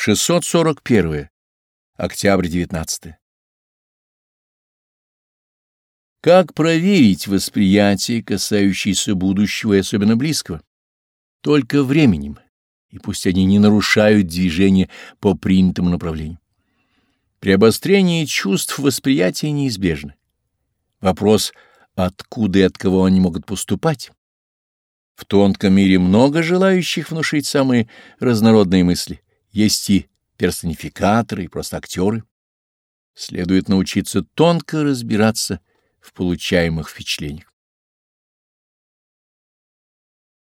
641. Октябрь 19. Как проверить восприятие, касающееся будущего и особенно близкого? Только временем, и пусть они не нарушают движение по принятому направлению. При обострении чувств восприятия неизбежно. Вопрос, откуда и от кого они могут поступать? В тонком мире много желающих внушить самые разнородные мысли. Есть и персонификаторы, и просто актеры. Следует научиться тонко разбираться в получаемых впечатлениях.